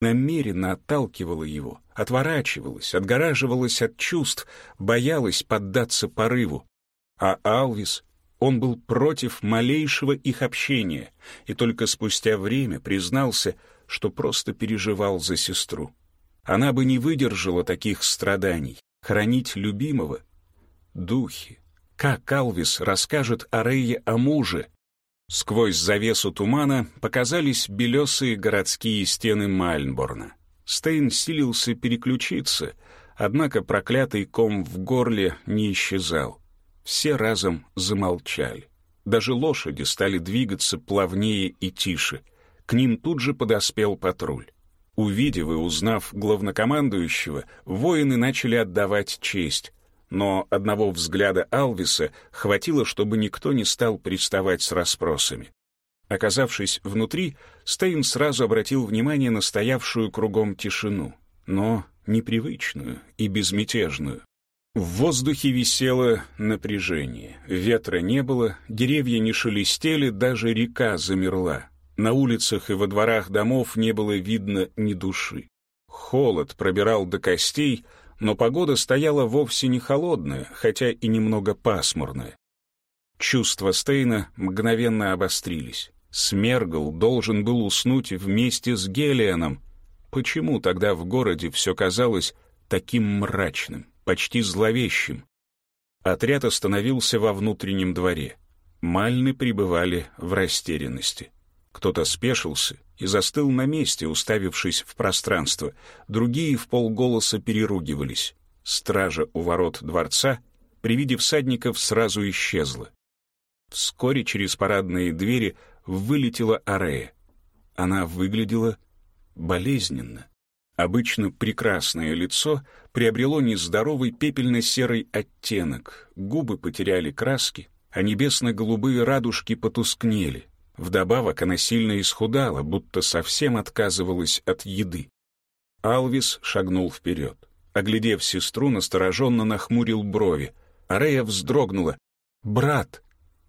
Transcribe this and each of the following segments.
намеренно отталкивала его, отворачивалась, отгораживалась от чувств, боялась поддаться порыву. А Алвис, он был против малейшего их общения и только спустя время признался, что просто переживал за сестру. Она бы не выдержала таких страданий. Хранить любимого? Духи. Как Алвис расскажет Арее о муже? Сквозь завесу тумана показались белесые городские стены Мальнборна. Стейн силился переключиться, однако проклятый ком в горле не исчезал. Все разом замолчали. Даже лошади стали двигаться плавнее и тише. К ним тут же подоспел патруль. Увидев и узнав главнокомандующего, воины начали отдавать честь, но одного взгляда Алвиса хватило, чтобы никто не стал приставать с расспросами. Оказавшись внутри, Стейн сразу обратил внимание на стоявшую кругом тишину, но непривычную и безмятежную. В воздухе висело напряжение, ветра не было, деревья не шелестели, даже река замерла. На улицах и во дворах домов не было видно ни души. Холод пробирал до костей, но погода стояла вовсе не холодная, хотя и немного пасмурная. Чувства Стейна мгновенно обострились. Смергл должен был уснуть вместе с Гелианом. Почему тогда в городе все казалось таким мрачным, почти зловещим? Отряд остановился во внутреннем дворе. Мальны пребывали в растерянности. Кто-то спешился и застыл на месте, уставившись в пространство. Другие в полголоса переругивались. Стража у ворот дворца при виде всадников сразу исчезла. Вскоре через парадные двери вылетела Арея. Она выглядела болезненно. Обычно прекрасное лицо приобрело нездоровый пепельно-серый оттенок, губы потеряли краски, а небесно-голубые радужки потускнели. Вдобавок она сильно исхудала, будто совсем отказывалась от еды. Алвис шагнул вперед. Оглядев сестру, настороженно нахмурил брови. Арея вздрогнула. «Брат!»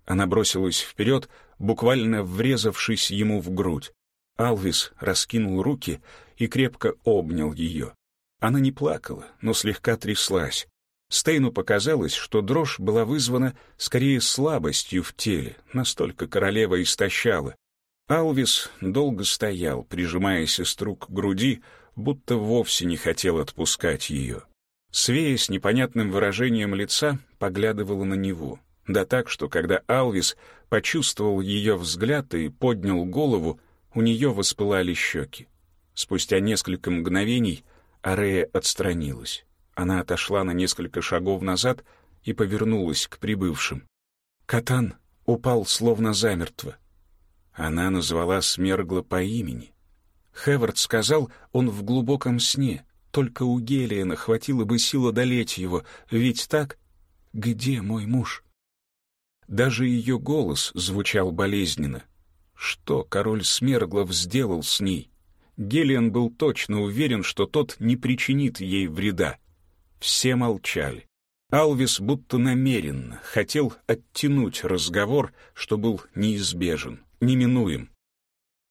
Она бросилась вперед, буквально врезавшись ему в грудь. Алвис раскинул руки и крепко обнял ее. Она не плакала, но слегка тряслась. Стейну показалось, что дрожь была вызвана скорее слабостью в теле, настолько королева истощала. Алвис долго стоял, прижимая сестру к груди, будто вовсе не хотел отпускать ее. Свея с непонятным выражением лица поглядывала на него. Да так, что когда Алвис почувствовал ее взгляд и поднял голову, у нее воспылали щеки. Спустя несколько мгновений Арея отстранилась. Она отошла на несколько шагов назад и повернулась к прибывшим. Катан упал словно замертво. Она назвала Смергла по имени. Хевард сказал, он в глубоком сне. Только у Гелиена хватило бы сил одолеть его, ведь так? Где мой муж? Даже ее голос звучал болезненно. Что король Смерглов сделал с ней? Гелиан был точно уверен, что тот не причинит ей вреда. Все молчали. Алвис будто намеренно хотел оттянуть разговор, что был неизбежен, неминуем.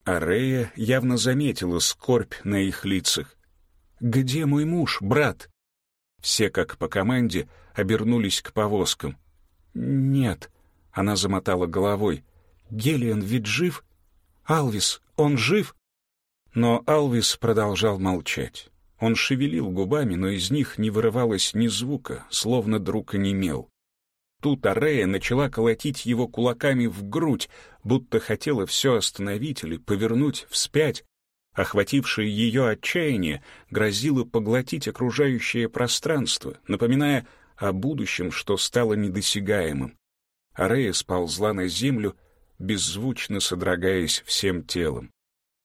Арея явно заметила скорбь на их лицах. «Где мой муж, брат?» Все, как по команде, обернулись к повозкам. «Нет», — она замотала головой. «Гелиан ведь жив? Алвис, он жив?» Но Алвис продолжал молчать. Он шевелил губами, но из них не вырывалось ни звука, словно друг онемел. Тут Арея начала колотить его кулаками в грудь, будто хотела все остановить или повернуть вспять. Охватившее ее отчаяние грозило поглотить окружающее пространство, напоминая о будущем, что стало недосягаемым. Арея сползла на землю, беззвучно содрогаясь всем телом.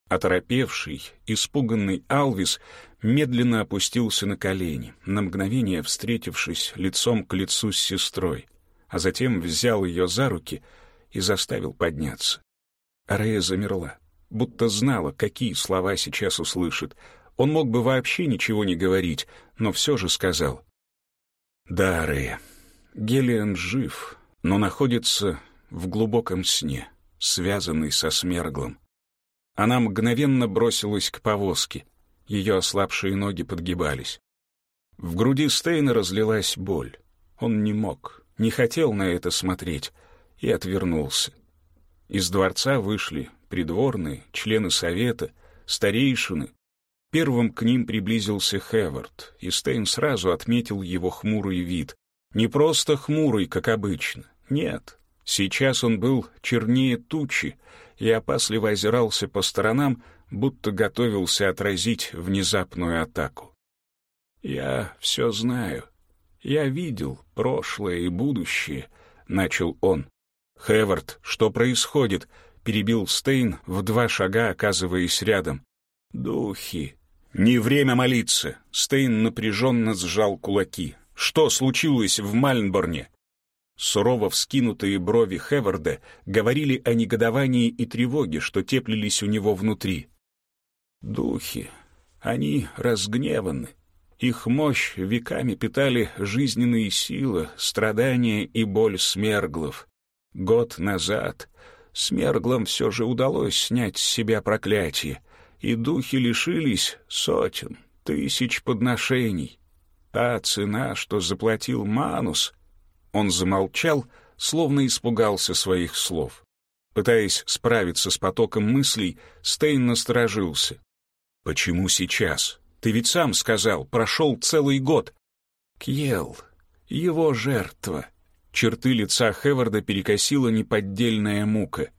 Оторопевший, испуганный Алвис медленно опустился на колени, на мгновение встретившись лицом к лицу с сестрой, а затем взял ее за руки и заставил подняться. Рея замерла, будто знала, какие слова сейчас услышит. Он мог бы вообще ничего не говорить, но все же сказал. «Да, Рея, Гелиан жив, но находится в глубоком сне, связанный со Смерглом. Она мгновенно бросилась к повозке. Ее ослабшие ноги подгибались. В груди Стейна разлилась боль. Он не мог, не хотел на это смотреть и отвернулся. Из дворца вышли придворные, члены совета, старейшины. Первым к ним приблизился Хевард, и Стейн сразу отметил его хмурый вид. Не просто хмурый, как обычно. Нет, сейчас он был чернее тучи и опасливо озирался по сторонам, будто готовился отразить внезапную атаку. «Я все знаю. Я видел прошлое и будущее», — начал он. «Хевард, что происходит?» — перебил Стейн, в два шага оказываясь рядом. «Духи!» «Не время молиться!» — Стейн напряженно сжал кулаки. «Что случилось в Мальнборне?» Сурово вскинутые брови Хеварда говорили о негодовании и тревоге, что теплились у него внутри. «Духи, они разгневаны. Их мощь веками питали жизненные силы, страдания и боль смерглов. Год назад смерглам все же удалось снять с себя проклятие, и духи лишились сотен, тысяч подношений. Та цена, что заплатил Манус... Он замолчал, словно испугался своих слов. Пытаясь справиться с потоком мыслей, Стейн насторожился. «Почему сейчас? Ты ведь сам сказал, прошел целый год». «Кьел, его жертва», Черты лица Хеварда перекосила неподдельная мука.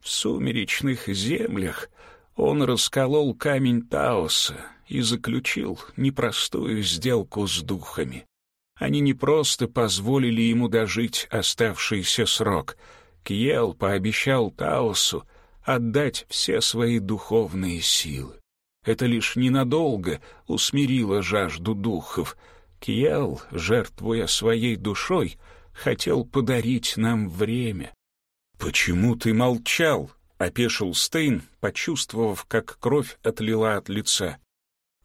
В сумеречных землях он расколол камень Таоса и заключил непростую сделку с духами. Они не просто позволили ему дожить оставшийся срок. Кьел пообещал Таосу отдать все свои духовные силы. Это лишь ненадолго усмирило жажду духов. Кьел, жертвуя своей душой, — хотел подарить нам время. «Почему ты молчал?» — опешил Стейн, почувствовав, как кровь отлила от лица.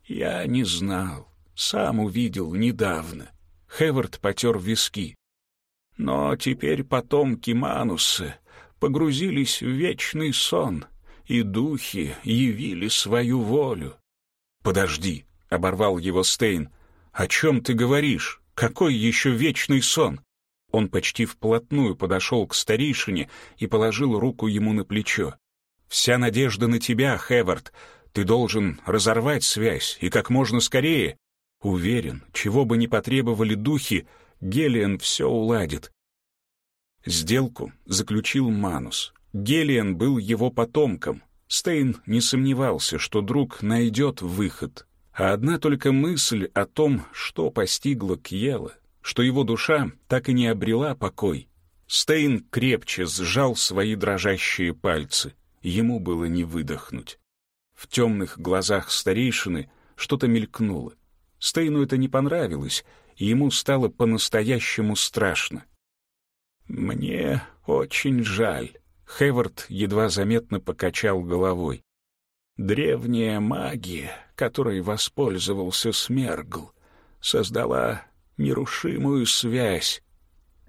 «Я не знал. Сам увидел недавно». Хевард потер виски. «Но теперь потомки Мануса погрузились в вечный сон, и духи явили свою волю». «Подожди», — оборвал его Стейн. «О чем ты говоришь? Какой еще вечный сон?» Он почти вплотную подошел к старейшине и положил руку ему на плечо. «Вся надежда на тебя, Хевард. Ты должен разорвать связь, и как можно скорее. Уверен, чего бы ни потребовали духи, Гелиан все уладит». Сделку заключил Манус. Гелиан был его потомком. Стейн не сомневался, что друг найдет выход. А одна только мысль о том, что постигло Кьела, что его душа так и не обрела покой. Стейн крепче сжал свои дрожащие пальцы. Ему было не выдохнуть. В темных глазах старейшины что-то мелькнуло. Стейну это не понравилось, и ему стало по-настоящему страшно. «Мне очень жаль», — Хевард едва заметно покачал головой. «Древняя магия, которой воспользовался Смергл, создала нерушимую связь.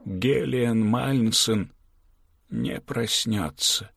Гелиан Мальнсен не проснется.